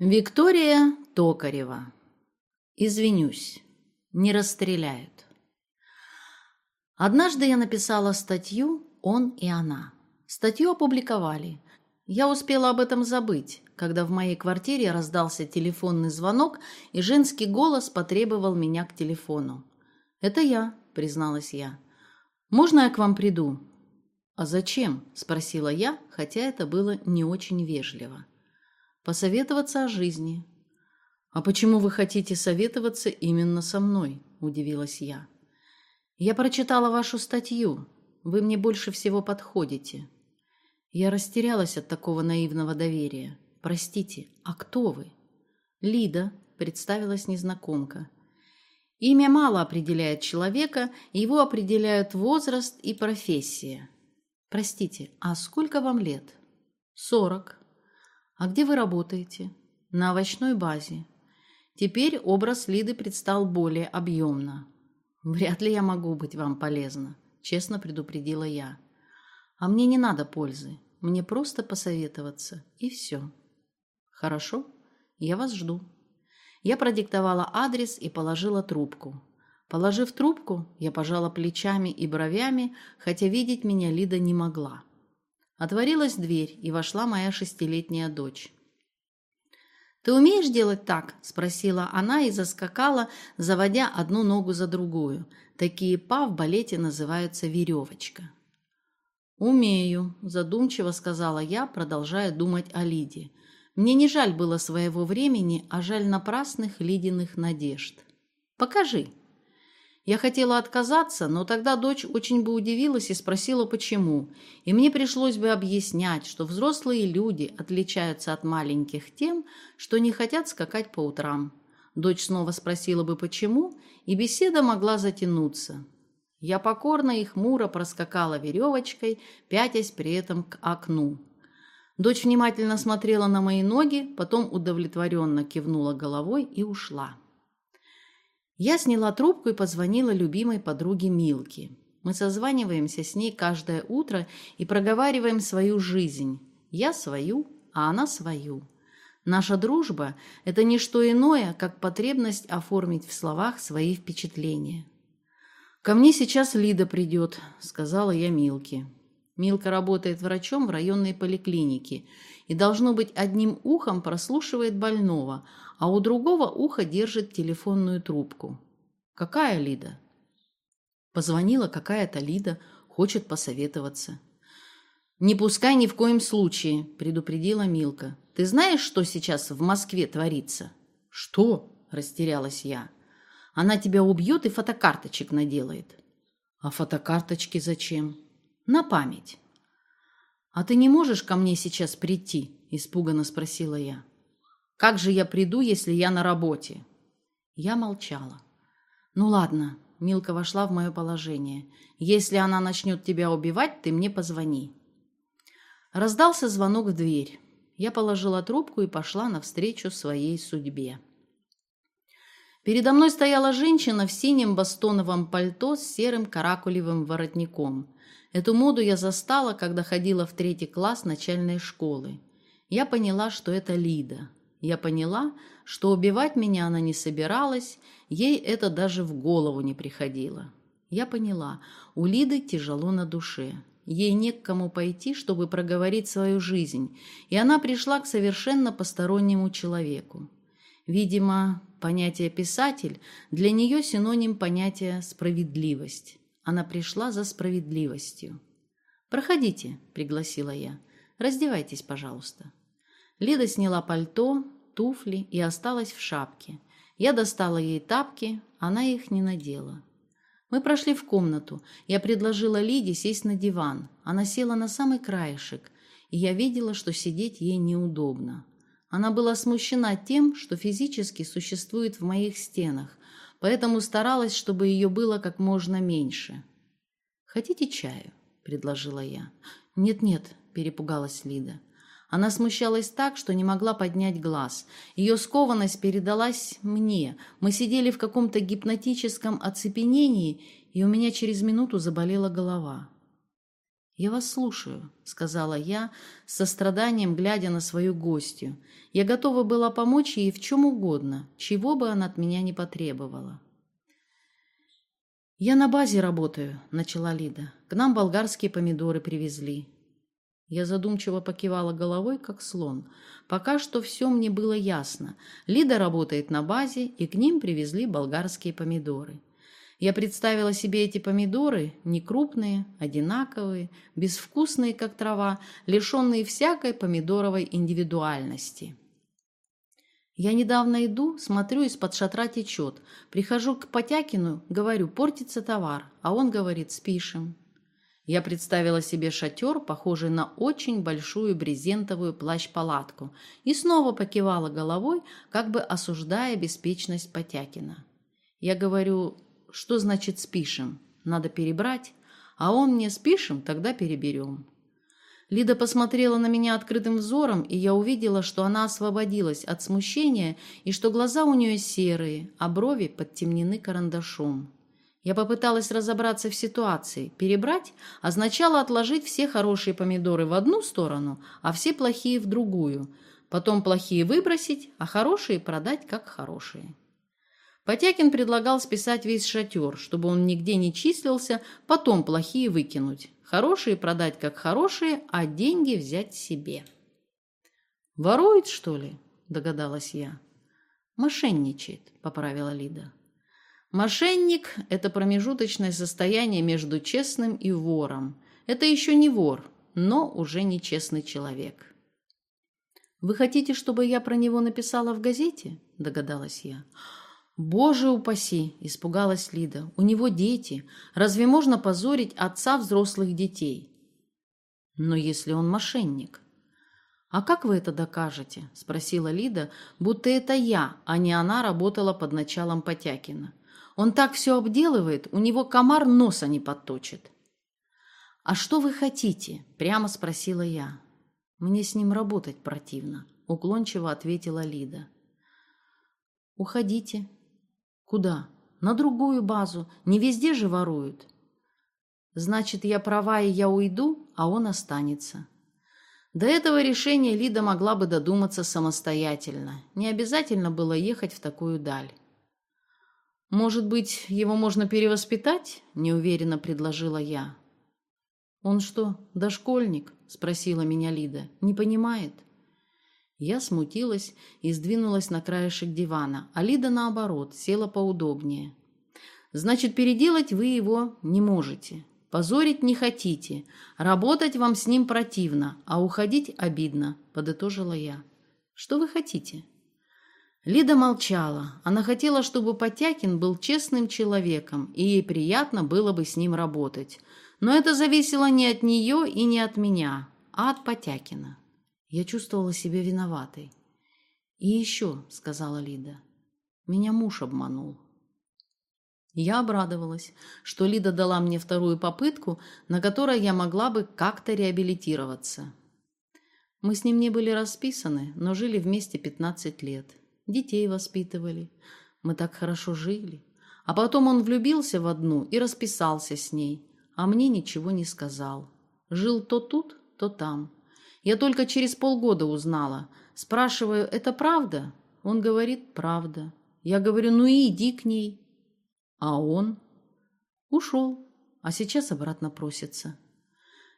Виктория Токарева. Извинюсь, не расстреляют. Однажды я написала статью «Он и она». Статью опубликовали. Я успела об этом забыть, когда в моей квартире раздался телефонный звонок, и женский голос потребовал меня к телефону. «Это я», — призналась я. «Можно я к вам приду?» «А зачем?» — спросила я, хотя это было не очень вежливо посоветоваться о жизни. «А почему вы хотите советоваться именно со мной?» – удивилась я. «Я прочитала вашу статью. Вы мне больше всего подходите». Я растерялась от такого наивного доверия. «Простите, а кто вы?» «Лида», – представилась незнакомка. Имя мало определяет человека, его определяют возраст и профессия. Простите, а сколько вам лет? Сорок. «А где вы работаете?» «На овощной базе». Теперь образ Лиды предстал более объемно. «Вряд ли я могу быть вам полезна», — честно предупредила я. «А мне не надо пользы. Мне просто посоветоваться, и все». «Хорошо, я вас жду». Я продиктовала адрес и положила трубку. Положив трубку, я пожала плечами и бровями, хотя видеть меня Лида не могла. Отворилась дверь, и вошла моя шестилетняя дочь. «Ты умеешь делать так?» – спросила она и заскакала, заводя одну ногу за другую. Такие па в балете называются веревочка. «Умею», – задумчиво сказала я, продолжая думать о Лиде. Мне не жаль было своего времени, а жаль напрасных Лидиных надежд. «Покажи», я хотела отказаться, но тогда дочь очень бы удивилась и спросила, почему. И мне пришлось бы объяснять, что взрослые люди отличаются от маленьких тем, что не хотят скакать по утрам. Дочь снова спросила бы, почему, и беседа могла затянуться. Я покорно и хмуро проскакала веревочкой, пятясь при этом к окну. Дочь внимательно смотрела на мои ноги, потом удовлетворенно кивнула головой и ушла. Я сняла трубку и позвонила любимой подруге Милке. Мы созваниваемся с ней каждое утро и проговариваем свою жизнь. Я свою, а она свою. Наша дружба – это не что иное, как потребность оформить в словах свои впечатления. «Ко мне сейчас Лида придет», – сказала я Милке. Милка работает врачом в районной поликлинике и, должно быть, одним ухом прослушивает больного, а у другого уха держит телефонную трубку. «Какая Лида?» Позвонила какая-то Лида, хочет посоветоваться. «Не пускай ни в коем случае», – предупредила Милка. «Ты знаешь, что сейчас в Москве творится?» «Что?» – растерялась я. «Она тебя убьет и фотокарточек наделает». «А фотокарточки зачем?» «На память». «А ты не можешь ко мне сейчас прийти?» – испуганно спросила я. «Как же я приду, если я на работе?» Я молчала. «Ну ладно», – Милка вошла в мое положение. «Если она начнет тебя убивать, ты мне позвони». Раздался звонок в дверь. Я положила трубку и пошла навстречу своей судьбе. Передо мной стояла женщина в синем бастоновом пальто с серым каракулевым воротником. Эту моду я застала, когда ходила в третий класс начальной школы. Я поняла, что это Лида. Я поняла, что убивать меня она не собиралась, ей это даже в голову не приходило. Я поняла, у Лиды тяжело на душе. Ей не к кому пойти, чтобы проговорить свою жизнь, и она пришла к совершенно постороннему человеку. Видимо, понятие «писатель» для нее синоним понятия «справедливость». Она пришла за справедливостью. «Проходите», — пригласила я. «Раздевайтесь, пожалуйста». Лида сняла пальто, туфли и осталась в шапке. Я достала ей тапки, она их не надела. Мы прошли в комнату. Я предложила Лиде сесть на диван. Она села на самый краешек, и я видела, что сидеть ей неудобно. Она была смущена тем, что физически существует в моих стенах, поэтому старалась, чтобы ее было как можно меньше. «Хотите чаю?» – предложила я. «Нет-нет», – перепугалась Лида. Она смущалась так, что не могла поднять глаз. Ее скованность передалась мне. Мы сидели в каком-то гипнотическом оцепенении, и у меня через минуту заболела голова. «Я вас слушаю», — сказала я, с состраданием глядя на свою гостью. Я готова была помочь ей в чем угодно, чего бы она от меня не потребовала. «Я на базе работаю», — начала Лида. «К нам болгарские помидоры привезли». Я задумчиво покивала головой, как слон. Пока что все мне было ясно. Лида работает на базе, и к ним привезли болгарские помидоры. Я представила себе эти помидоры, некрупные, одинаковые, безвкусные, как трава, лишенные всякой помидоровой индивидуальности. Я недавно иду, смотрю, из-под шатра течет. Прихожу к Потякину, говорю, портится товар, а он говорит, спишем. Я представила себе шатер, похожий на очень большую брезентовую плащ-палатку, и снова покивала головой, как бы осуждая беспечность Потякина. Я говорю, что значит спишем? Надо перебрать. А он мне спишем, тогда переберем. Лида посмотрела на меня открытым взором, и я увидела, что она освободилась от смущения и что глаза у нее серые, а брови подтемнены карандашом. Я попыталась разобраться в ситуации. Перебрать означало отложить все хорошие помидоры в одну сторону, а все плохие в другую. Потом плохие выбросить, а хорошие продать как хорошие. Потякин предлагал списать весь шатер, чтобы он нигде не числился, потом плохие выкинуть. Хорошие продать как хорошие, а деньги взять себе. «Ворует, что ли?» – догадалась я. «Мошенничает», – поправила Лида. Мошенник – это промежуточное состояние между честным и вором. Это еще не вор, но уже не честный человек. «Вы хотите, чтобы я про него написала в газете?» – догадалась я. «Боже упаси!» – испугалась Лида. «У него дети. Разве можно позорить отца взрослых детей?» «Но если он мошенник?» «А как вы это докажете?» – спросила Лида, будто это я, а не она работала под началом Потякина. «Он так все обделывает, у него комар носа не подточит». «А что вы хотите?» – прямо спросила я. «Мне с ним работать противно», – уклончиво ответила Лида. «Уходите», Куда? На другую базу. Не везде же воруют. Значит, я права, и я уйду, а он останется. До этого решения Лида могла бы додуматься самостоятельно. Не обязательно было ехать в такую даль. «Может быть, его можно перевоспитать?» – неуверенно предложила я. «Он что, дошкольник?» – спросила меня Лида. «Не понимает?» Я смутилась и сдвинулась на краешек дивана, а Лида, наоборот, села поудобнее. «Значит, переделать вы его не можете, позорить не хотите, работать вам с ним противно, а уходить обидно», — подытожила я. «Что вы хотите?» Лида молчала. Она хотела, чтобы Потякин был честным человеком, и ей приятно было бы с ним работать. Но это зависело не от нее и не от меня, а от Потякина. Я чувствовала себя виноватой. «И еще», — сказала Лида, — «меня муж обманул». Я обрадовалась, что Лида дала мне вторую попытку, на которой я могла бы как-то реабилитироваться. Мы с ним не были расписаны, но жили вместе 15 лет. Детей воспитывали. Мы так хорошо жили. А потом он влюбился в одну и расписался с ней, а мне ничего не сказал. Жил то тут, то там. Я только через полгода узнала. Спрашиваю, это правда? Он говорит, правда. Я говорю, ну и иди к ней. А он ушел, а сейчас обратно просится.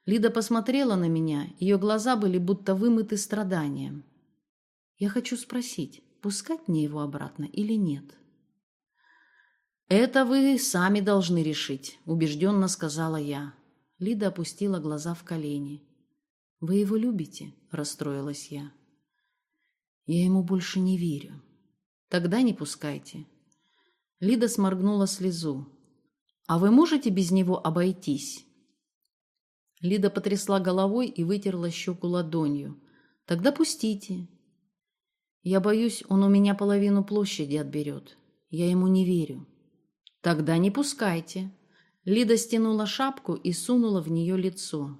Лида посмотрела на меня, ее глаза были будто вымыты страданием. Я хочу спросить, пускать мне его обратно или нет? «Это вы сами должны решить», — убежденно сказала я. Лида опустила глаза в колени. «Вы его любите?» – расстроилась я. «Я ему больше не верю. Тогда не пускайте». Лида сморгнула слезу. «А вы можете без него обойтись?» Лида потрясла головой и вытерла щеку ладонью. «Тогда пустите». «Я боюсь, он у меня половину площади отберет. Я ему не верю». «Тогда не пускайте». Лида стянула шапку и сунула в нее лицо.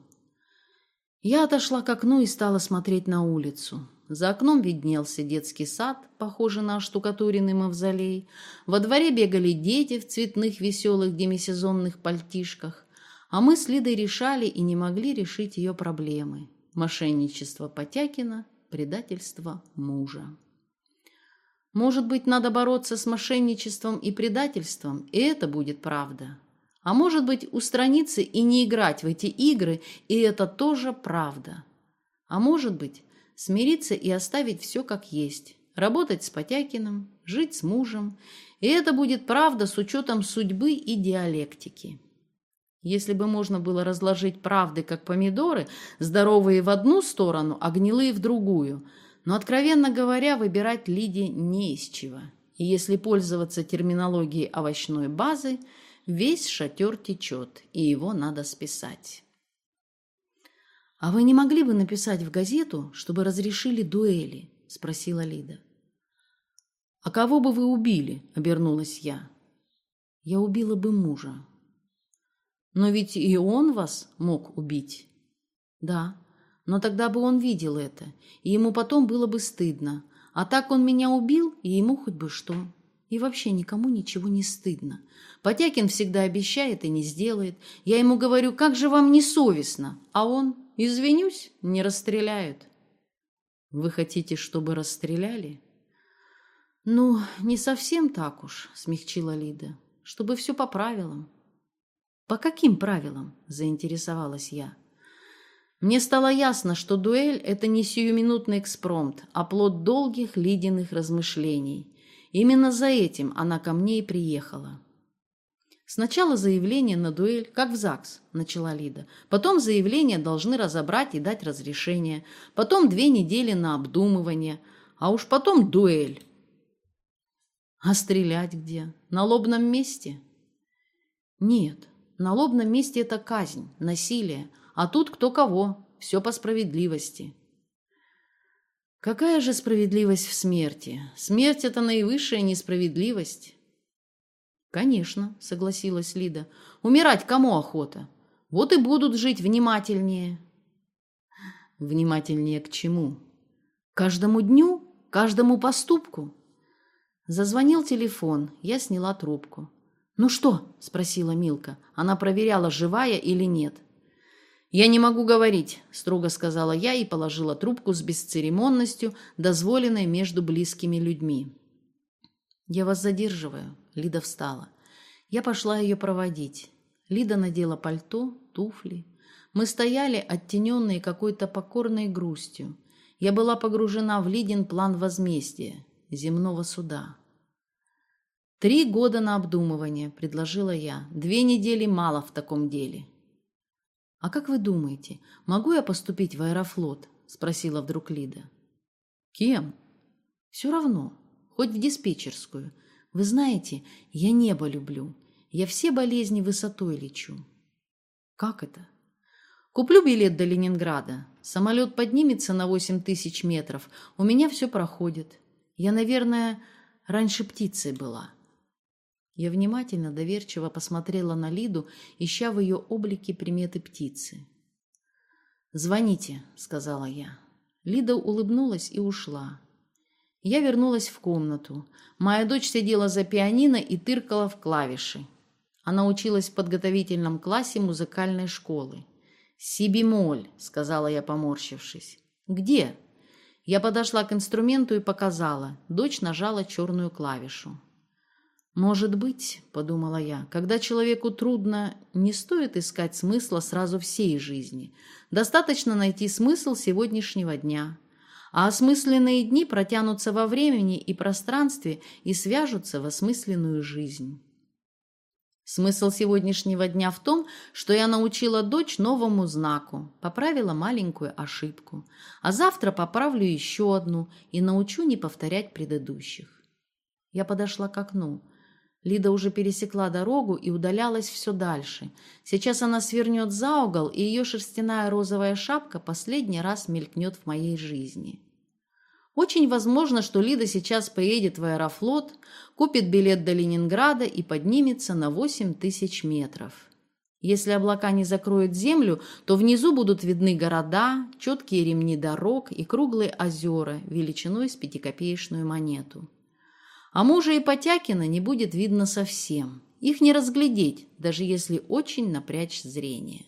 Я отошла к окну и стала смотреть на улицу. За окном виднелся детский сад, похожий на штукатуренный мавзолей. Во дворе бегали дети в цветных веселых демисезонных пальтишках. А мы с Лидой решали и не могли решить ее проблемы. Мошенничество Потякина, предательство мужа. Может быть, надо бороться с мошенничеством и предательством, и это будет правда. А может быть, устраниться и не играть в эти игры, и это тоже правда. А может быть, смириться и оставить все как есть. Работать с Потякиным, жить с мужем. И это будет правда с учетом судьбы и диалектики. Если бы можно было разложить правды, как помидоры, здоровые в одну сторону, а гнилые в другую – но, откровенно говоря, выбирать Лиде не из чего. И если пользоваться терминологией овощной базы, весь шатер течет, и его надо списать. «А вы не могли бы написать в газету, чтобы разрешили дуэли?» – спросила Лида. «А кого бы вы убили?» – обернулась я. «Я убила бы мужа». «Но ведь и он вас мог убить». «Да, но тогда бы он видел это, и ему потом было бы стыдно. А так он меня убил, и ему хоть бы что. И вообще никому ничего не стыдно. Потякин всегда обещает и не сделает. Я ему говорю, как же вам не совестно? А он, извинюсь, не расстреляют. Вы хотите, чтобы расстреляли? Ну, не совсем так уж, смягчила Лида. Чтобы все по правилам. По каким правилам? Заинтересовалась я. Мне стало ясно, что дуэль – это не сиюминутный экспромт, а плод долгих ледяных размышлений. Именно за этим она ко мне и приехала. Сначала заявление на дуэль, как в ЗАГС, начала Лида. Потом заявление должны разобрать и дать разрешение. Потом две недели на обдумывание. А уж потом дуэль. А стрелять где? На лобном месте? Нет, на лобном месте это казнь, насилие, а тут кто кого, все по справедливости. Какая же справедливость в смерти? Смерть – это наивысшая несправедливость. Конечно, согласилась Лида. Умирать кому охота? Вот и будут жить внимательнее. Внимательнее к чему? Каждому дню? Каждому поступку? Зазвонил телефон, я сняла трубку. «Ну что?» – спросила Милка. Она проверяла, живая или нет. «Я не могу говорить», – строго сказала я и положила трубку с бесцеремонностью, дозволенной между близкими людьми. «Я вас задерживаю», – Лида встала. Я пошла ее проводить. Лида надела пальто, туфли. Мы стояли, оттененные какой-то покорной грустью. Я была погружена в Лидин план возмездия, земного суда. «Три года на обдумывание», – предложила я. «Две недели мало в таком деле». «А как вы думаете, могу я поступить в аэрофлот?» – спросила вдруг Лида. «Кем?» «Все равно. Хоть в диспетчерскую. Вы знаете, я небо люблю. Я все болезни высотой лечу». «Как это?» «Куплю билет до Ленинграда. Самолет поднимется на восемь тысяч метров. У меня все проходит. Я, наверное, раньше птицей была». Я внимательно, доверчиво посмотрела на Лиду, ища в ее облике приметы птицы. «Звоните», — сказала я. Лида улыбнулась и ушла. Я вернулась в комнату. Моя дочь сидела за пианино и тыркала в клавиши. Она училась в подготовительном классе музыкальной школы. «Си-бемоль», — сказала я, поморщившись. «Где?» Я подошла к инструменту и показала. Дочь нажала черную клавишу. «Может быть, — подумала я, — когда человеку трудно, не стоит искать смысла сразу всей жизни. Достаточно найти смысл сегодняшнего дня. А осмысленные дни протянутся во времени и пространстве и свяжутся в осмысленную жизнь». Смысл сегодняшнего дня в том, что я научила дочь новому знаку, поправила маленькую ошибку, а завтра поправлю еще одну и научу не повторять предыдущих. Я подошла к окну. Лида уже пересекла дорогу и удалялась все дальше. Сейчас она свернет за угол, и ее шерстяная розовая шапка последний раз мелькнет в моей жизни. Очень возможно, что Лида сейчас поедет в аэрофлот, купит билет до Ленинграда и поднимется на 8 тысяч метров. Если облака не закроют землю, то внизу будут видны города, четкие ремни дорог и круглые озера величиной с пятикопеечную монету. А мужа Ипотякина не будет видно совсем. Их не разглядеть, даже если очень напрячь зрение.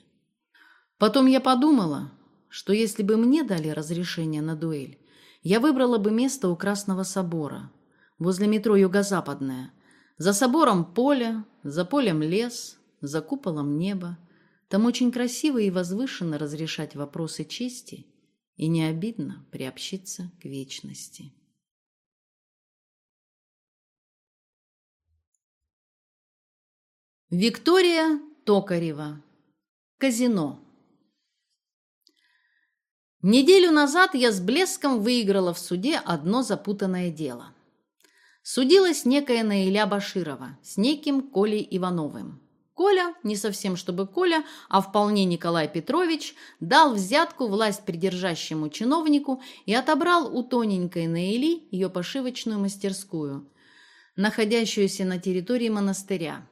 Потом я подумала, что если бы мне дали разрешение на дуэль, я выбрала бы место у Красного собора, возле метро Юго-Западное. За собором поле, за полем лес, за куполом небо. Там очень красиво и возвышенно разрешать вопросы чести и не обидно приобщиться к вечности. Виктория Токарева. Казино. Неделю назад я с блеском выиграла в суде одно запутанное дело. Судилась некая Наиля Баширова с неким Колей Ивановым. Коля, не совсем чтобы Коля, а вполне Николай Петрович, дал взятку власть придержащему чиновнику и отобрал у тоненькой Наили ее пошивочную мастерскую, находящуюся на территории монастыря,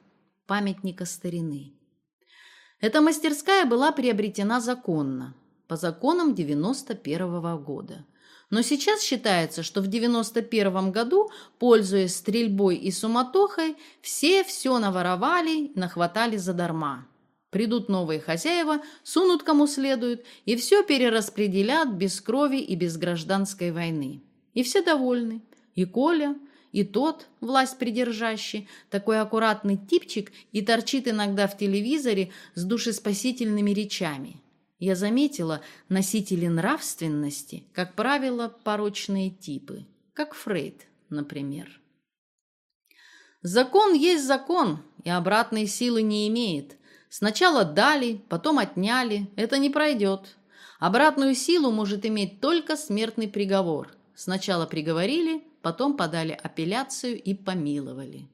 памятника старины. Эта мастерская была приобретена законно, по законам 91 -го года. Но сейчас считается, что в 91 году, пользуясь стрельбой и суматохой, все все наворовали, нахватали задарма. Придут новые хозяева, сунут кому следует, и все перераспределят без крови и без гражданской войны. И все довольны. И Коля, и тот, власть придержащий, такой аккуратный типчик и торчит иногда в телевизоре с душеспасительными речами. Я заметила, носители нравственности, как правило, порочные типы, как Фрейд, например. Закон есть закон, и обратной силы не имеет. Сначала дали, потом отняли, это не пройдет. Обратную силу может иметь только смертный приговор. Сначала приговорили, потом подали апелляцию и помиловали.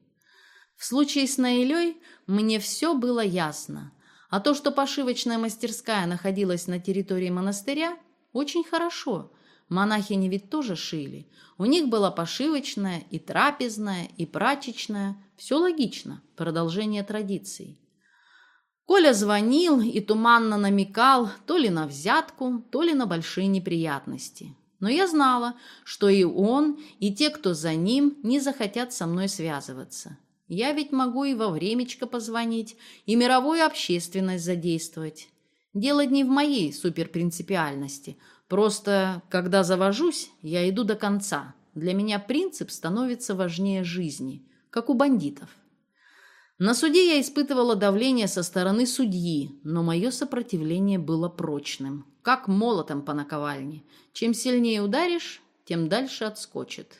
В случае с Наилей мне все было ясно. А то, что пошивочная мастерская находилась на территории монастыря, очень хорошо. Монахини ведь тоже шили. У них была пошивочная и трапезная, и прачечная. Все логично, продолжение традиций. Коля звонил и туманно намекал то ли на взятку, то ли на большие неприятности. Но я знала, что и он, и те, кто за ним, не захотят со мной связываться. Я ведь могу и во времечко позвонить, и мировую общественность задействовать. Дело не в моей суперпринципиальности. Просто, когда завожусь, я иду до конца. Для меня принцип становится важнее жизни, как у бандитов. На суде я испытывала давление со стороны судьи, но мое сопротивление было прочным, как молотом по наковальне. Чем сильнее ударишь, тем дальше отскочит.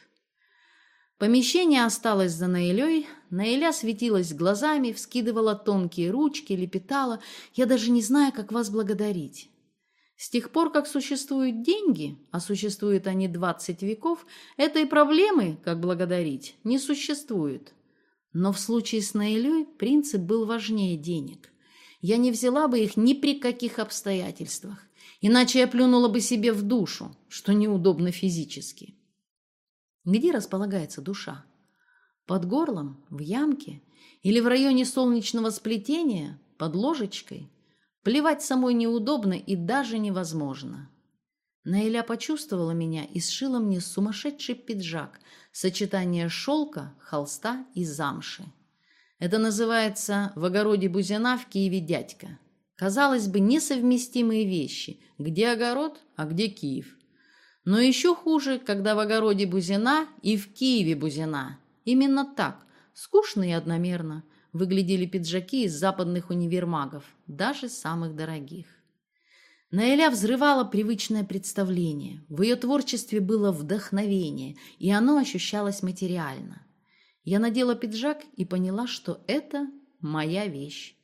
Помещение осталось за Наилей. Наиля светилась глазами, вскидывала тонкие ручки, лепетала. «Я даже не знаю, как вас благодарить». С тех пор, как существуют деньги, а существуют они 20 веков, этой проблемы, как благодарить, не существует. Но в случае с Наилей принцип был важнее денег. Я не взяла бы их ни при каких обстоятельствах, иначе я плюнула бы себе в душу, что неудобно физически. Где располагается душа? Под горлом, в ямке или в районе солнечного сплетения, под ложечкой? Плевать самой неудобно и даже невозможно. Наиля почувствовала меня и сшила мне сумасшедший пиджак, сочетание шелка, холста и замши. Это называется «в огороде Бузина в Киеве дядька». Казалось бы, несовместимые вещи. Где огород, а где Киев? Но еще хуже, когда в огороде Бузина и в Киеве Бузина. Именно так, скучно и одномерно, выглядели пиджаки из западных универмагов, даже самых дорогих. Наэля взрывала привычное представление. В ее творчестве было вдохновение, и оно ощущалось материально. Я надела пиджак и поняла, что это моя вещь.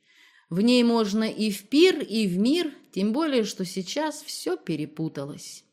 В ней можно и в пир, и в мир, тем более, что сейчас все перепуталось.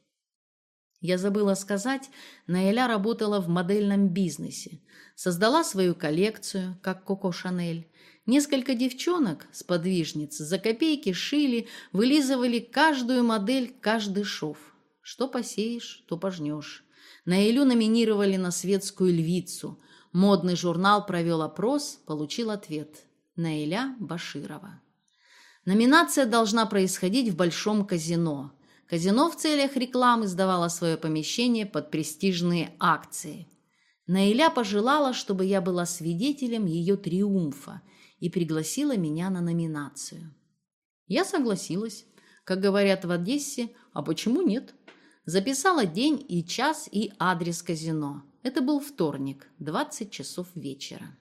Я забыла сказать, Наэля работала в модельном бизнесе. Создала свою коллекцию, как Коко Шанель. Несколько девчонок, сподвижниц, за копейки шили, вылизывали каждую модель, каждый шов. Что посеешь, то пожнешь. Наэлю номинировали на светскую львицу. Модный журнал провел опрос, получил ответ. Наиля Баширова. Номинация должна происходить в большом казино – Казино в целях рекламы сдавало свое помещение под престижные акции. Наиля пожелала, чтобы я была свидетелем ее триумфа и пригласила меня на номинацию. Я согласилась. Как говорят в Одессе, а почему нет? Записала день и час и адрес казино. Это был вторник, 20 часов вечера.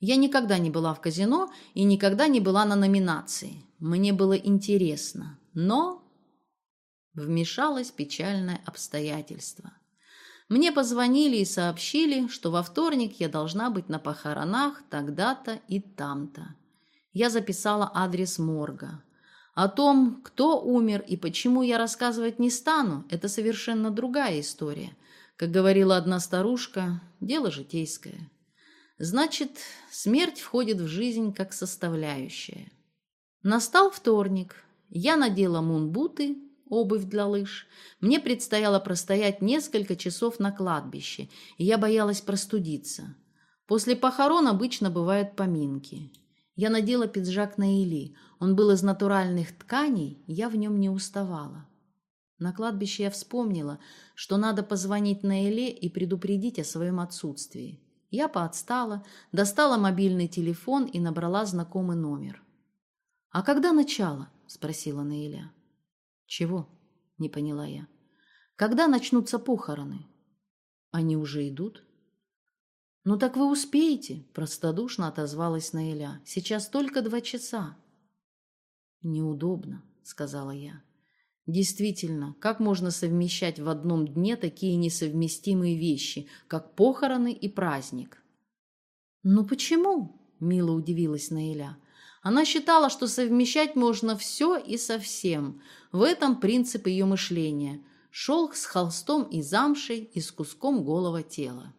Я никогда не была в казино и никогда не была на номинации. Мне было интересно, но вмешалось печальное обстоятельство. Мне позвонили и сообщили, что во вторник я должна быть на похоронах тогда-то и там-то. Я записала адрес морга. О том, кто умер и почему я рассказывать не стану, это совершенно другая история. Как говорила одна старушка, дело житейское. Значит, смерть входит в жизнь как составляющая. Настал вторник. Я надела мунбуты, обувь для лыж. Мне предстояло простоять несколько часов на кладбище, и я боялась простудиться. После похорон обычно бывают поминки. Я надела пиджак на Или. Он был из натуральных тканей, я в нем не уставала. На кладбище я вспомнила, что надо позвонить на Эле и предупредить о своем отсутствии. Я поотстала, достала мобильный телефон и набрала знакомый номер. «А когда начало?» – спросила Наиля. «Чего?» – не поняла я. «Когда начнутся похороны?» «Они уже идут?» «Ну так вы успеете», – простодушно отозвалась Наиля. «Сейчас только два часа». «Неудобно», – сказала я. «Действительно, как можно совмещать в одном дне такие несовместимые вещи, как похороны и праздник?» «Ну почему?» – мило удивилась Наиля. Она считала, что совмещать можно все и совсем. В этом принцип ее мышления. Шелк с холстом и замшей и с куском голого тела.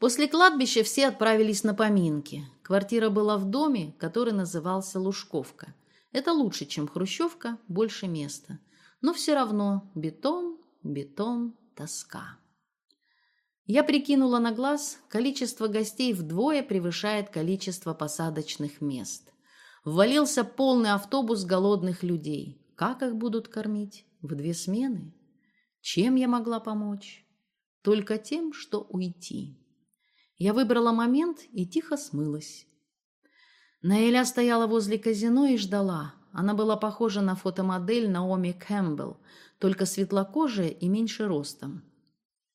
После кладбища все отправились на поминки. Квартира была в доме, который назывался Лужковка. Это лучше, чем Хрущевка, больше места. Но все равно бетон, бетон, тоска. Я прикинула на глаз, количество гостей вдвое превышает количество посадочных мест. Ввалился полный автобус голодных людей. Как их будут кормить? В две смены? Чем я могла помочь? Только тем, что уйти. Я выбрала момент и тихо смылась. Наэля стояла возле казино и ждала. Она была похожа на фотомодель Наоми Кэмпбелл, только светлокожая и меньше ростом.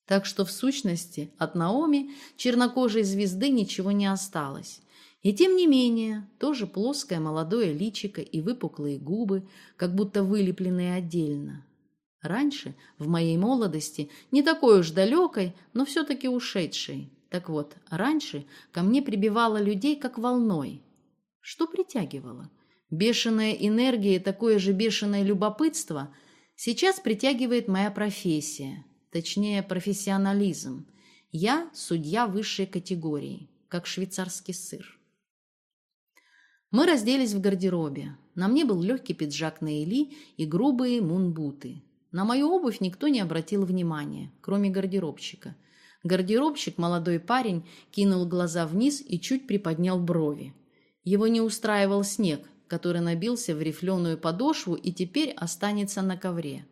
Так что, в сущности, от Наоми чернокожей звезды ничего не осталось. И тем не менее, тоже плоское молодое личико и выпуклые губы, как будто вылепленные отдельно. Раньше, в моей молодости, не такой уж далекой, но все-таки ушедшей, так вот, раньше ко мне прибивало людей как волной. Что притягивало? Бешеная энергия и такое же бешеное любопытство сейчас притягивает моя профессия, точнее профессионализм. Я судья высшей категории, как швейцарский сыр. Мы разделись в гардеробе. На мне был легкий пиджак на Эли и грубые мунбуты. На мою обувь никто не обратил внимания, кроме гардеробщика – Гардеробщик, молодой парень, кинул глаза вниз и чуть приподнял брови. Его не устраивал снег, который набился в рифленую подошву и теперь останется на ковре.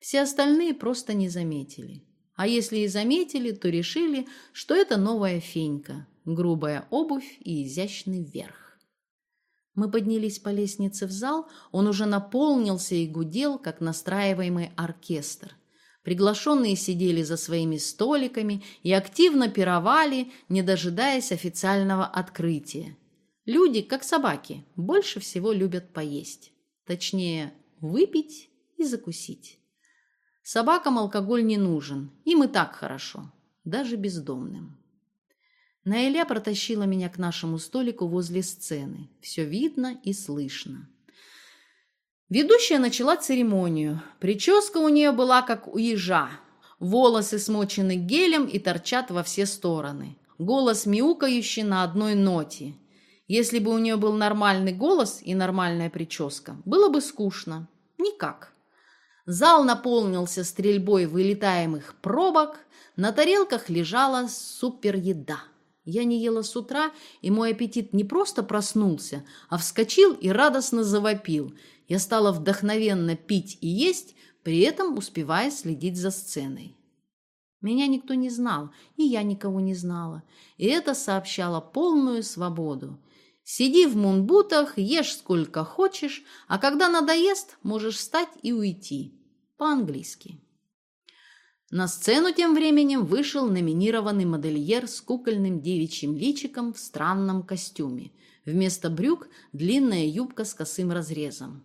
Все остальные просто не заметили. А если и заметили, то решили, что это новая фенька, грубая обувь и изящный верх. Мы поднялись по лестнице в зал, он уже наполнился и гудел, как настраиваемый оркестр. Приглашенные сидели за своими столиками и активно пировали, не дожидаясь официального открытия. Люди, как собаки, больше всего любят поесть. Точнее, выпить и закусить. Собакам алкоголь не нужен, им и так хорошо, даже бездомным. Наэля протащила меня к нашему столику возле сцены. Все видно и слышно. Ведущая начала церемонию. Прическа у нее была как у ежа. Волосы смочены гелем и торчат во все стороны. Голос мяукающий на одной ноте. Если бы у нее был нормальный голос и нормальная прическа, было бы скучно. Никак. Зал наполнился стрельбой вылетаемых пробок. На тарелках лежала супереда. Я не ела с утра, и мой аппетит не просто проснулся, а вскочил и радостно завопил – я стала вдохновенно пить и есть, при этом успевая следить за сценой. Меня никто не знал, и я никого не знала. И это сообщало полную свободу. Сиди в мунбутах, ешь сколько хочешь, а когда надоест, можешь встать и уйти. По-английски. На сцену тем временем вышел номинированный модельер с кукольным девичьим личиком в странном костюме. Вместо брюк длинная юбка с косым разрезом.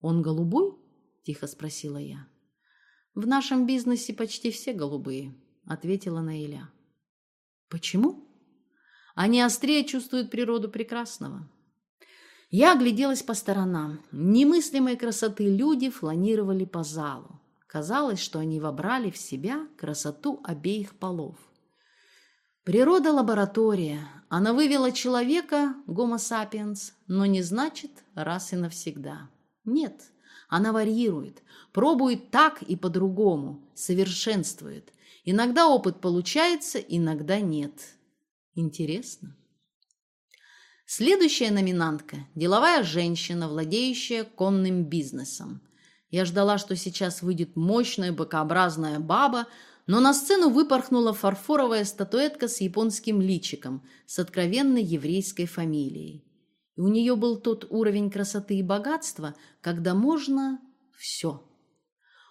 «Он голубой?» – тихо спросила я. «В нашем бизнесе почти все голубые», – ответила Наиля. «Почему?» Они острее чувствуют природу прекрасного. Я огляделась по сторонам. Немыслимой красоты люди фланировали по залу. Казалось, что они вобрали в себя красоту обеих полов. Природа – лаборатория. Она вывела человека, гомо сапиенс, но не значит раз и навсегда. Нет, она варьирует, пробует так и по-другому, совершенствует. Иногда опыт получается, иногда нет. Интересно. Следующая номинантка – деловая женщина, владеющая конным бизнесом. Я ждала, что сейчас выйдет мощная быкообразная баба, но на сцену выпорхнула фарфоровая статуэтка с японским личиком, с откровенной еврейской фамилией. И у нее был тот уровень красоты и богатства, когда можно все.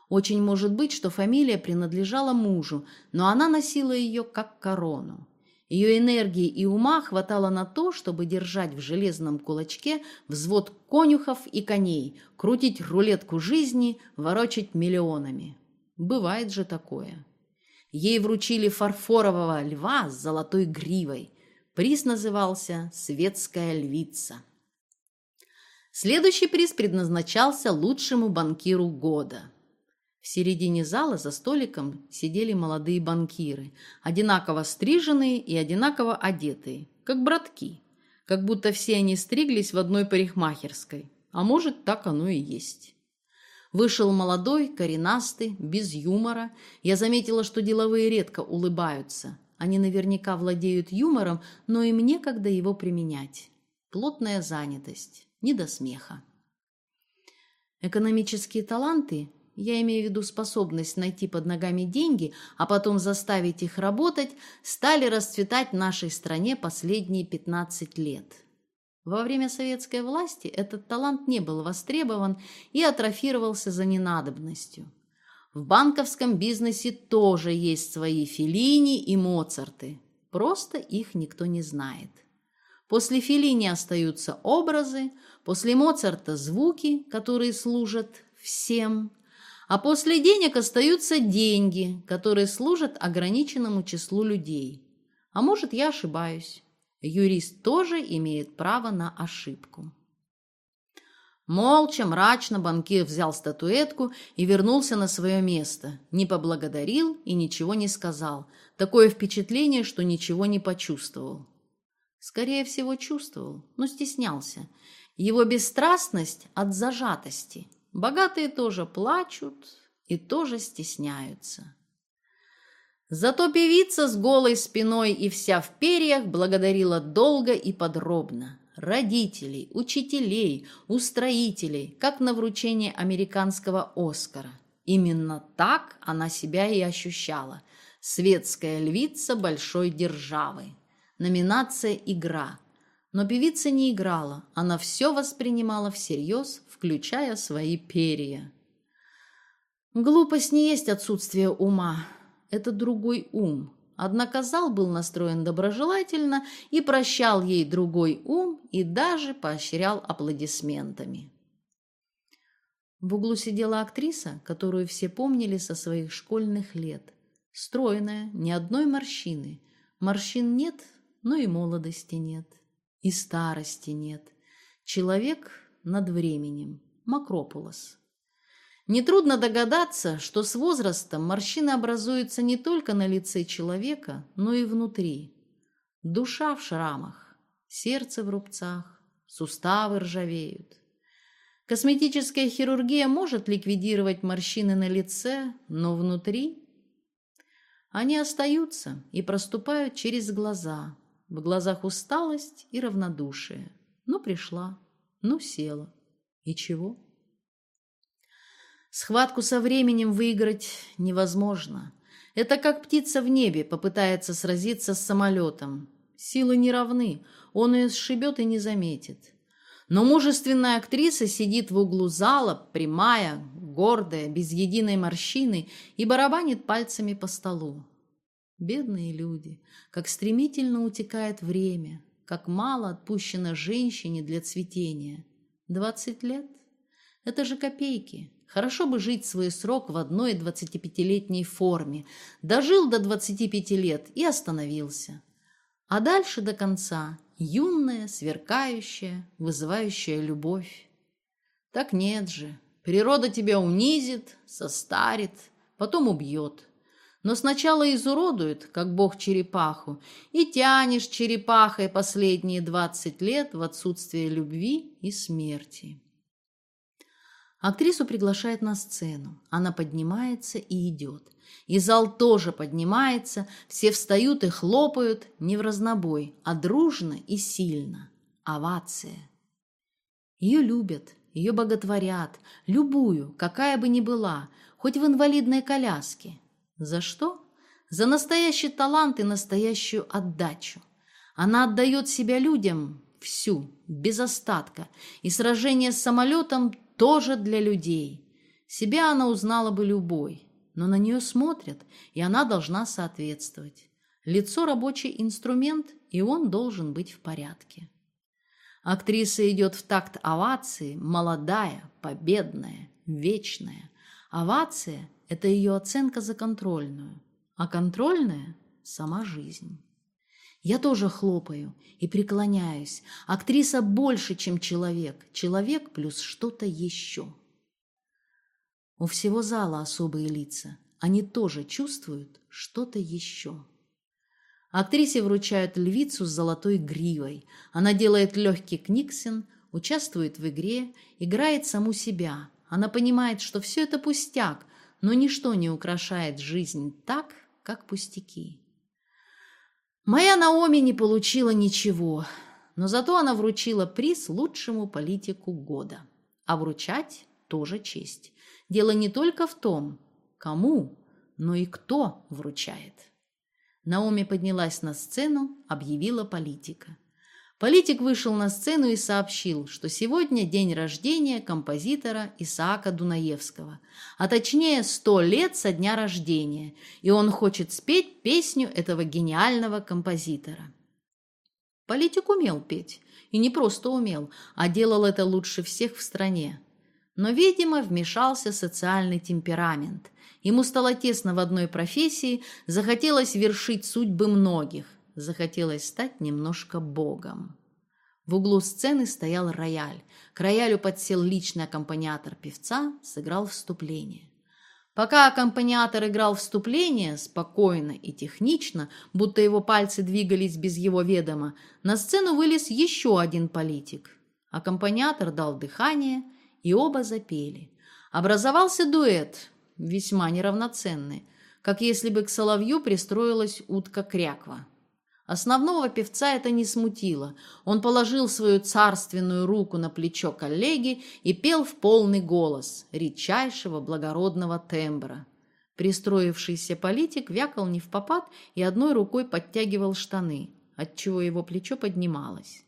Очень может быть, что фамилия принадлежала мужу, но она носила ее как корону. Ее энергии и ума хватало на то, чтобы держать в железном кулачке взвод конюхов и коней, крутить рулетку жизни, ворочать миллионами. Бывает же такое. Ей вручили фарфорового льва с золотой гривой. Приз назывался «Светская львица». Следующий приз предназначался лучшему банкиру года – в середине зала за столиком сидели молодые банкиры, одинаково стриженные и одинаково одетые, как братки, как будто все они стриглись в одной парикмахерской, а может, так оно и есть. Вышел молодой, коренастый, без юмора. Я заметила, что деловые редко улыбаются. Они наверняка владеют юмором, но им некогда его применять. Плотная занятость, не до смеха. Экономические таланты я имею в виду способность найти под ногами деньги, а потом заставить их работать, стали расцветать в нашей стране последние 15 лет. Во время советской власти этот талант не был востребован и атрофировался за ненадобностью. В банковском бизнесе тоже есть свои Феллини и Моцарты, просто их никто не знает. После Феллини остаются образы, после Моцарта звуки, которые служат всем, а после денег остаются деньги, которые служат ограниченному числу людей. А может, я ошибаюсь. Юрист тоже имеет право на ошибку. Молча, мрачно банкир взял статуэтку и вернулся на свое место. Не поблагодарил и ничего не сказал. Такое впечатление, что ничего не почувствовал. Скорее всего, чувствовал, но стеснялся. Его бесстрастность от зажатости – Богатые тоже плачут и тоже стесняются. Зато певица с голой спиной и вся в перьях благодарила долго и подробно. Родителей, учителей, устроителей, как на вручение американского Оскара. Именно так она себя и ощущала. Светская львица большой державы. Номинация «Игра». Но певица не играла, она все воспринимала всерьез, включая свои перья. Глупость не есть отсутствие ума, это другой ум. Однако зал был настроен доброжелательно и прощал ей другой ум и даже поощрял аплодисментами. В углу сидела актриса, которую все помнили со своих школьных лет. Стройная, ни одной морщины. Морщин нет, но и молодости нет, и старости нет. Человек над временем, Макропулос. Нетрудно догадаться, что с возрастом морщины образуются не только на лице человека, но и внутри. Душа в шрамах, сердце в рубцах, суставы ржавеют. Косметическая хирургия может ликвидировать морщины на лице, но внутри они остаются и проступают через глаза. В глазах усталость и равнодушие. Ну, пришла. Ну, села. И чего? Схватку со временем выиграть невозможно. Это как птица в небе попытается сразиться с самолетом. Силы не равны, он ее сшибет и не заметит. Но мужественная актриса сидит в углу зала, прямая, гордая, без единой морщины, и барабанит пальцами по столу. Бедные люди, как стремительно утекает время, как мало отпущено женщине для цветения. Двадцать лет? Это же копейки. Хорошо бы жить свой срок в одной двадцатипятилетней форме. Дожил до двадцати пяти лет и остановился. А дальше до конца юная, сверкающая, вызывающая любовь. Так нет же. Природа тебя унизит, состарит, потом убьет но сначала изуродует, как бог черепаху, и тянешь черепахой последние двадцать лет в отсутствие любви и смерти. Актрису приглашают на сцену. Она поднимается и идет. И зал тоже поднимается, все встают и хлопают, не в разнобой, а дружно и сильно. Овация. Ее любят, ее боготворят, любую, какая бы ни была, хоть в инвалидной коляске, за что? За настоящий талант и настоящую отдачу. Она отдает себя людям всю, без остатка, и сражение с самолетом тоже для людей. Себя она узнала бы любой, но на нее смотрят, и она должна соответствовать. Лицо – рабочий инструмент, и он должен быть в порядке. Актриса идет в такт овации, молодая, победная, вечная. Овация это ее оценка за контрольную, а контрольная – сама жизнь. Я тоже хлопаю и преклоняюсь. Актриса больше, чем человек. Человек плюс что-то еще. У всего зала особые лица. Они тоже чувствуют что-то еще. Актрисе вручают львицу с золотой гривой. Она делает легкий книксен, участвует в игре, играет саму себя. Она понимает, что все это пустяк, но ничто не украшает жизнь так, как пустяки. Моя Наоми не получила ничего, но зато она вручила приз лучшему политику года. А вручать тоже честь. Дело не только в том, кому, но и кто вручает. Наоми поднялась на сцену, объявила политика. Политик вышел на сцену и сообщил, что сегодня день рождения композитора Исаака Дунаевского, а точнее сто лет со дня рождения, и он хочет спеть песню этого гениального композитора. Политик умел петь, и не просто умел, а делал это лучше всех в стране. Но, видимо, вмешался социальный темперамент. Ему стало тесно в одной профессии, захотелось вершить судьбы многих захотелось стать немножко богом. В углу сцены стоял рояль. К роялю подсел личный аккомпаниатор певца, сыграл вступление. Пока аккомпаниатор играл вступление, спокойно и технично, будто его пальцы двигались без его ведома, на сцену вылез еще один политик. Аккомпаниатор дал дыхание, и оба запели. Образовался дуэт, весьма неравноценный, как если бы к соловью пристроилась утка-кряква. Основного певца это не смутило. Он положил свою царственную руку на плечо коллеги и пел в полный голос, редчайшего благородного тембра. Пристроившийся политик вякал не в попад и одной рукой подтягивал штаны, отчего его плечо поднималось.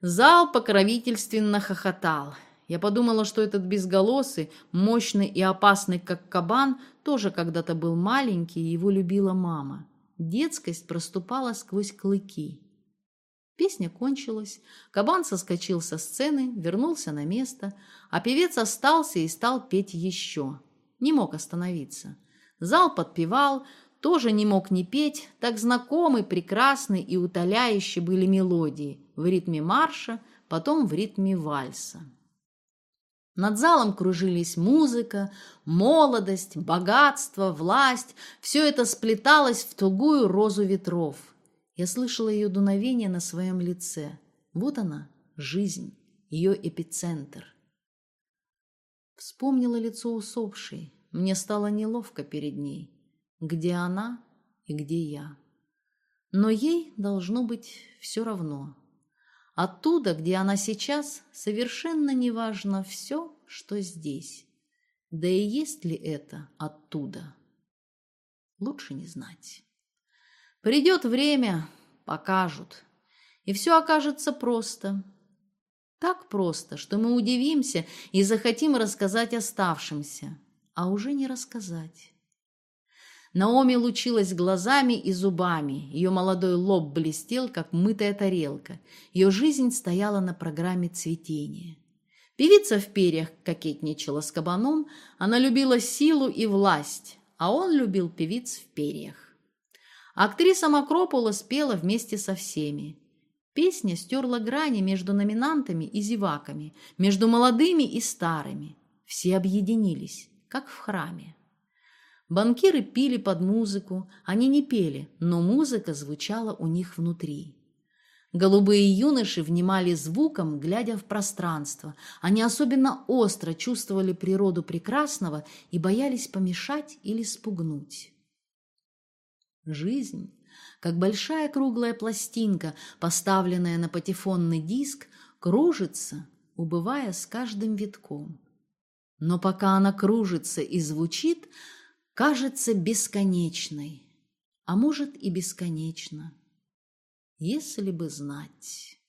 Зал покровительственно хохотал. Я подумала, что этот безголосый, мощный и опасный, как кабан, тоже когда-то был маленький, и его любила мама. Детскость проступала сквозь клыки. Песня кончилась, кабан соскочил со сцены, вернулся на место, а певец остался и стал петь еще. Не мог остановиться. Зал подпевал, тоже не мог не петь, так знакомы, прекрасны и утоляющие были мелодии в ритме марша, потом в ритме вальса. Над залом кружились музыка, молодость, богатство, власть. Все это сплеталось в тугую розу ветров. Я слышала ее дуновение на своем лице. Вот она, жизнь, ее эпицентр. Вспомнила лицо усопшей. Мне стало неловко перед ней. Где она и где я? Но ей должно быть все равно. Оттуда, где она сейчас, совершенно неважно все, что здесь. Да и есть ли это оттуда? лучше не знать. Придет время, покажут, и все окажется просто. Так просто, что мы удивимся и захотим рассказать оставшимся, а уже не рассказать. Наоми лучилась глазами и зубами, ее молодой лоб блестел, как мытая тарелка, ее жизнь стояла на программе цветения. Певица в перьях кокетничала с кабаном, она любила силу и власть, а он любил певиц в перьях. Актриса Макропула спела вместе со всеми. Песня стерла грани между номинантами и зеваками, между молодыми и старыми. Все объединились, как в храме. Банкиры пили под музыку, они не пели, но музыка звучала у них внутри. Голубые юноши внимали звуком, глядя в пространство. Они особенно остро чувствовали природу прекрасного и боялись помешать или спугнуть. Жизнь, как большая круглая пластинка, поставленная на патефонный диск, кружится, убывая с каждым витком. Но пока она кружится и звучит, кажется бесконечной, а может и бесконечно если бы знать.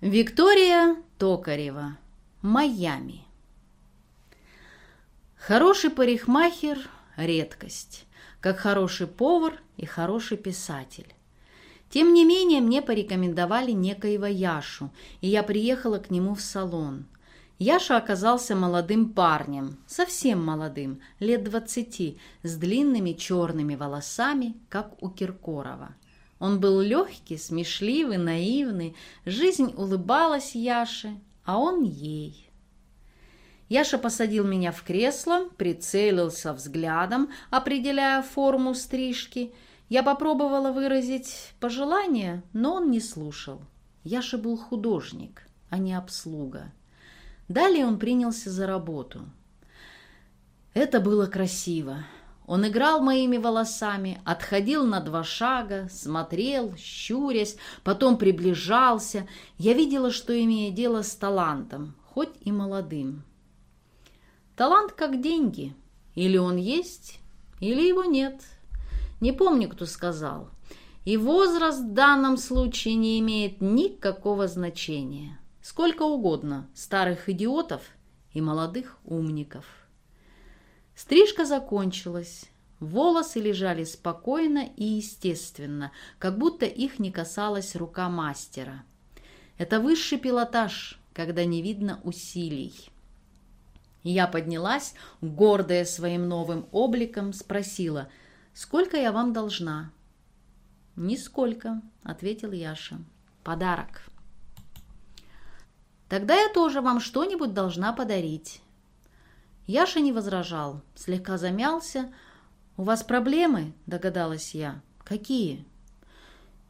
Виктория Токарева. Майами. Хороший парикмахер – редкость, как хороший повар и хороший писатель. Тем не менее, мне порекомендовали некоего Яшу, и я приехала к нему в салон. Яша оказался молодым парнем, совсем молодым, лет двадцати, с длинными черными волосами, как у Киркорова. Он был легкий, смешливый, наивный, жизнь улыбалась Яше, а он ей. Яша посадил меня в кресло, прицелился взглядом, определяя форму стрижки. Я попробовала выразить пожелание, но он не слушал. Яша был художник, а не обслуга. Далее он принялся за работу. Это было красиво. Он играл моими волосами, отходил на два шага, смотрел, щурясь, потом приближался. Я видела, что имея дело с талантом, хоть и молодым. Талант как деньги. Или он есть, или его нет. Не помню, кто сказал. И возраст в данном случае не имеет никакого значения. Сколько угодно старых идиотов и молодых умников. Стрижка закончилась. Волосы лежали спокойно и естественно, как будто их не касалась рука мастера. Это высший пилотаж, когда не видно усилий. Я поднялась, гордая своим новым обликом, спросила, «Сколько я вам должна?» «Нисколько», — ответил Яша. «Подарок». Тогда я тоже вам что-нибудь должна подарить». Яша не возражал, слегка замялся. «У вас проблемы?» – догадалась я. «Какие?»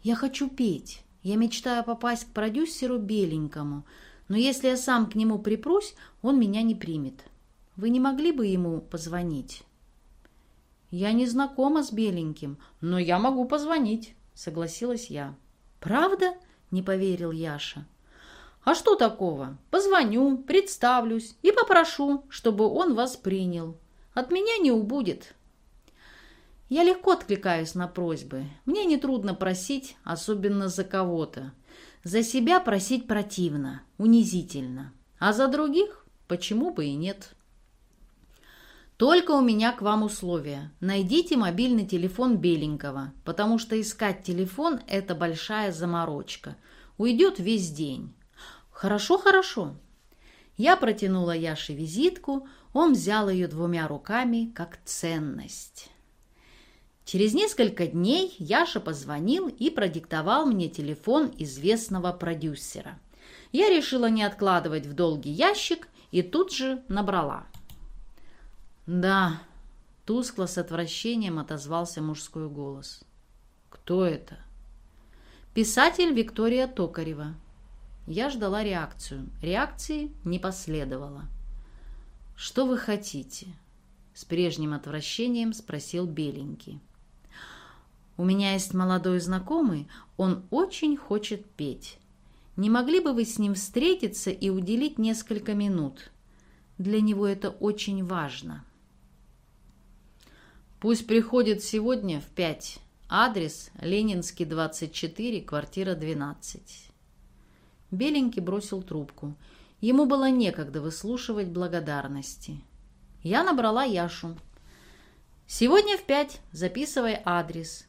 «Я хочу петь. Я мечтаю попасть к продюсеру Беленькому, но если я сам к нему припрусь, он меня не примет. Вы не могли бы ему позвонить?» «Я не знакома с Беленьким, но я могу позвонить», — согласилась я. «Правда?» — не поверил Яша. А что такого? Позвоню, представлюсь и попрошу, чтобы он вас принял. От меня не убудет. Я легко откликаюсь на просьбы. Мне нетрудно просить, особенно за кого-то. За себя просить противно, унизительно. А за других почему бы и нет? Только у меня к вам условие. Найдите мобильный телефон Беленького, потому что искать телефон – это большая заморочка. Уйдет весь день. «Хорошо, хорошо». Я протянула Яше визитку, он взял ее двумя руками как ценность. Через несколько дней Яша позвонил и продиктовал мне телефон известного продюсера. Я решила не откладывать в долгий ящик и тут же набрала. «Да», — тускло с отвращением отозвался мужской голос. «Кто это?» «Писатель Виктория Токарева», я ждала реакцию. Реакции не последовало. «Что вы хотите?» С прежним отвращением спросил Беленький. «У меня есть молодой знакомый, он очень хочет петь. Не могли бы вы с ним встретиться и уделить несколько минут? Для него это очень важно». Пусть приходит сегодня в пять. Адрес Ленинский, 24, квартира 12. Беленький бросил трубку. Ему было некогда выслушивать благодарности. Я набрала Яшу. «Сегодня в пять. Записывай адрес».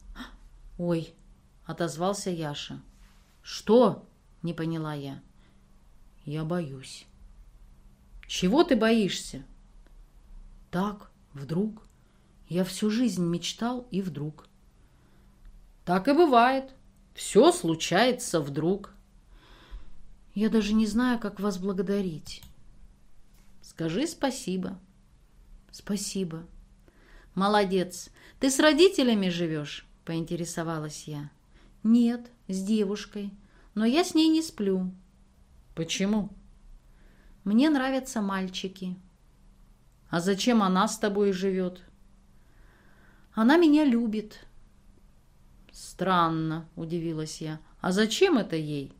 «Ой», — отозвался Яша. «Что?» — не поняла я. «Я боюсь». «Чего ты боишься?» «Так, вдруг. Я всю жизнь мечтал, и вдруг». «Так и бывает. Все случается вдруг». «Я даже не знаю, как вас благодарить». «Скажи спасибо». «Спасибо». «Молодец. Ты с родителями живешь?» — поинтересовалась я. «Нет, с девушкой. Но я с ней не сплю». «Почему?» «Мне нравятся мальчики». «А зачем она с тобой живет?» «Она меня любит». «Странно», — удивилась я. «А зачем это ей?»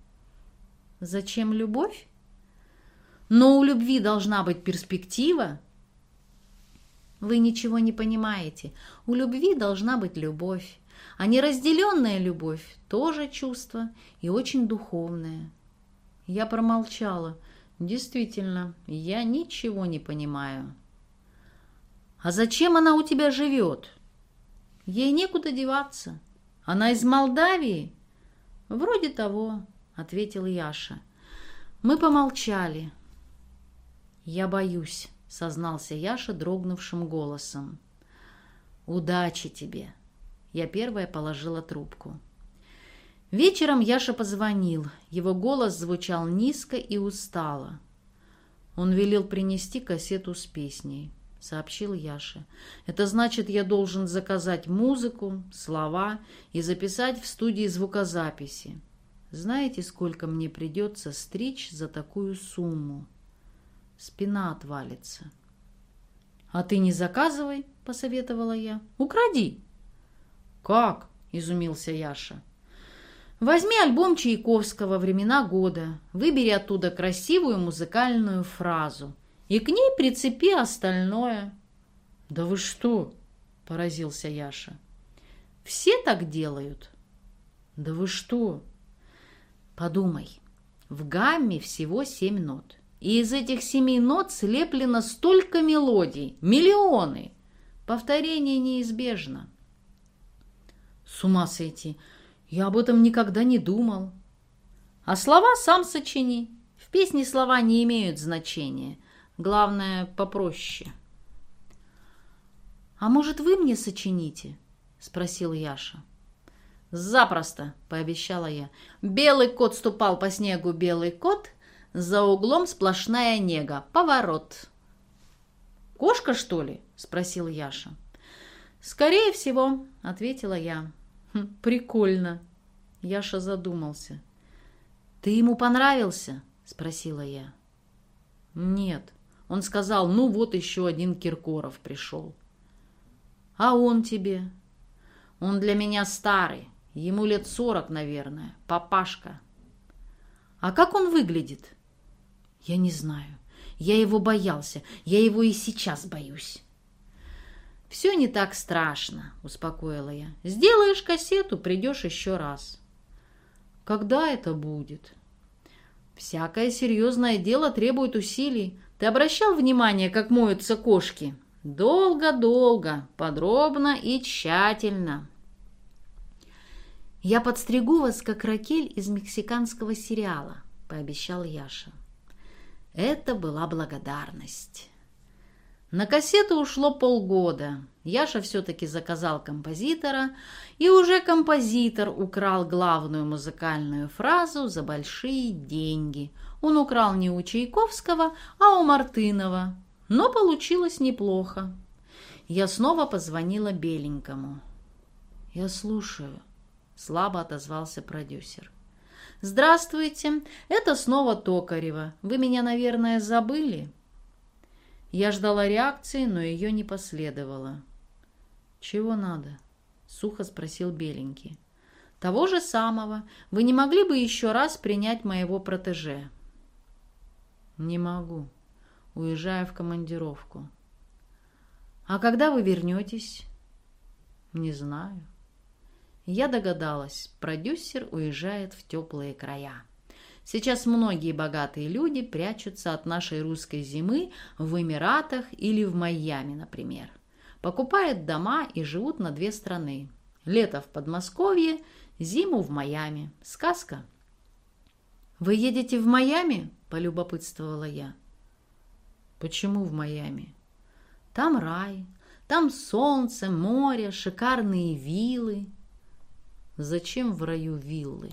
«Зачем любовь?» «Но у любви должна быть перспектива». Вы ничего не понимаете. У любви должна быть любовь. А неразделенная любовь – тоже чувство и очень духовное. Я промолчала. Действительно, я ничего не понимаю. А зачем она у тебя живет? Ей некуда деваться. Она из Молдавии? Вроде того, ответил Яша. Мы помолчали. Я боюсь сознался Яша дрогнувшим голосом. «Удачи тебе!» Я первая положила трубку. Вечером Яша позвонил. Его голос звучал низко и устало. Он велел принести кассету с песней, сообщил Яша. Это значит, я должен заказать музыку, слова и записать в студии звукозаписи. Знаете, сколько мне придется стричь за такую сумму? спина отвалится. «А ты не заказывай», — посоветовала я. «Укради». «Как?» — изумился Яша. «Возьми альбом Чайковского «Времена года», выбери оттуда красивую музыкальную фразу и к ней прицепи остальное». «Да вы что?» — поразился Яша. «Все так делают». «Да вы что?» «Подумай, в гамме всего семь нот. И из этих семи нот слеплено столько мелодий, миллионы. Повторение неизбежно. С ума сойти, я об этом никогда не думал. А слова сам сочини. В песне слова не имеют значения. Главное, попроще. «А может, вы мне сочините?» — спросил Яша. «Запросто», — пообещала я. «Белый кот ступал по снегу, белый кот, за углом сплошная нега. Поворот. «Кошка, что ли?» – спросил Яша. «Скорее всего», – ответила я. «Хм, «Прикольно». Яша задумался. «Ты ему понравился?» – спросила я. «Нет». Он сказал, ну вот еще один Киркоров пришел. «А он тебе?» «Он для меня старый. Ему лет сорок, наверное. Папашка». «А как он выглядит?» Я не знаю. Я его боялся. Я его и сейчас боюсь. «Все не так страшно», — успокоила я. «Сделаешь кассету, придешь еще раз». «Когда это будет?» «Всякое серьезное дело требует усилий. Ты обращал внимание, как моются кошки?» «Долго-долго, подробно и тщательно». «Я подстригу вас, как Ракель из мексиканского сериала», — пообещал Яша. Это была благодарность. На кассету ушло полгода. Яша все-таки заказал композитора, и уже композитор украл главную музыкальную фразу за большие деньги. Он украл не у Чайковского, а у Мартынова. Но получилось неплохо. Я снова позвонила Беленькому. «Я слушаю», — слабо отозвался продюсер. «Здравствуйте, это снова Токарева. Вы меня, наверное, забыли?» Я ждала реакции, но ее не последовало. «Чего надо?» — сухо спросил Беленький. «Того же самого. Вы не могли бы еще раз принять моего протеже?» «Не могу. Уезжаю в командировку». «А когда вы вернетесь?» Не знаю. Я догадалась, продюсер уезжает в теплые края. Сейчас многие богатые люди прячутся от нашей русской зимы в Эмиратах или в Майами, например. Покупают дома и живут на две страны. Лето в Подмосковье, зиму в Майами. Сказка. «Вы едете в Майами?» – полюбопытствовала я. «Почему в Майами?» «Там рай, там солнце, море, шикарные виллы». «Зачем в раю виллы?»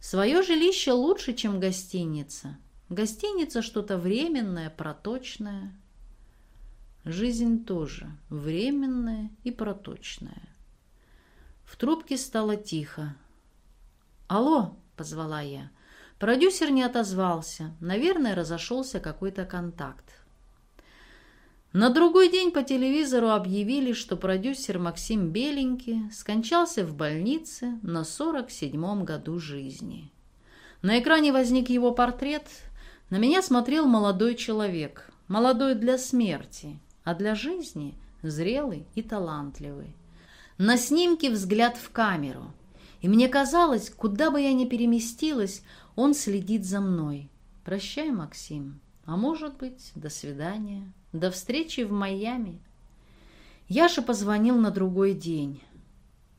Свое жилище лучше, чем гостиница. Гостиница что-то временное, проточное. Жизнь тоже временная и проточная. В трубке стало тихо. «Алло!» — позвала я. Продюсер не отозвался. Наверное, разошелся какой-то контакт. На другой день по телевизору объявили, что продюсер Максим Беленький скончался в больнице на 47-м году жизни. На экране возник его портрет. На меня смотрел молодой человек. Молодой для смерти, а для жизни зрелый и талантливый. На снимке взгляд в камеру. И мне казалось, куда бы я ни переместилась, он следит за мной. «Прощай, Максим. А может быть, до свидания». До встречи в Майами. Яша позвонил на другой день.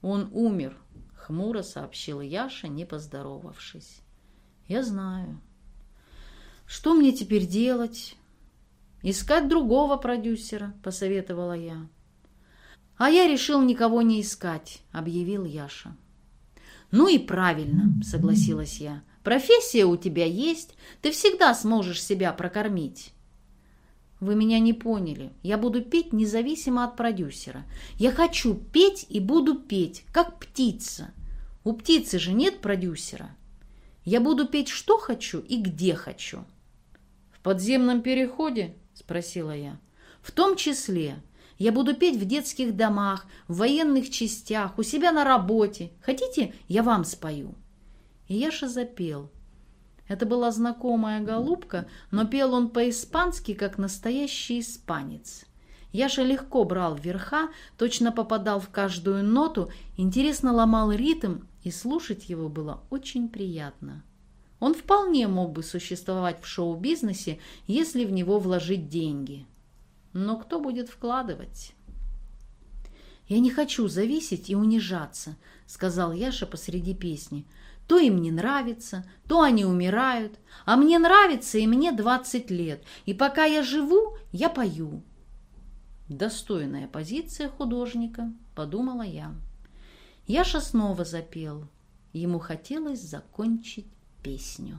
Он умер, хмуро сообщил Яша, не поздоровавшись. Я знаю. Что мне теперь делать? Искать другого продюсера, посоветовала я. А я решил никого не искать, объявил Яша. Ну и правильно, согласилась я. Профессия у тебя есть, ты всегда сможешь себя прокормить. Вы меня не поняли. Я буду петь независимо от продюсера. Я хочу петь и буду петь, как птица. У птицы же нет продюсера. Я буду петь, что хочу и где хочу. В подземном переходе? Спросила я. В том числе. Я буду петь в детских домах, в военных частях, у себя на работе. Хотите, я вам спою? И Яша запел. Это была знакомая голубка, но пел он по-испански, как настоящий испанец. Яша легко брал верха, точно попадал в каждую ноту, интересно ломал ритм, и слушать его было очень приятно. Он вполне мог бы существовать в шоу-бизнесе, если в него вложить деньги. Но кто будет вкладывать? «Я не хочу зависеть и унижаться», — сказал Яша посреди песни. То им не нравится, то они умирают. А мне нравится, и мне 20 лет. И пока я живу, я пою. Достойная позиция художника, подумала я. Яша снова запел. Ему хотелось закончить песню.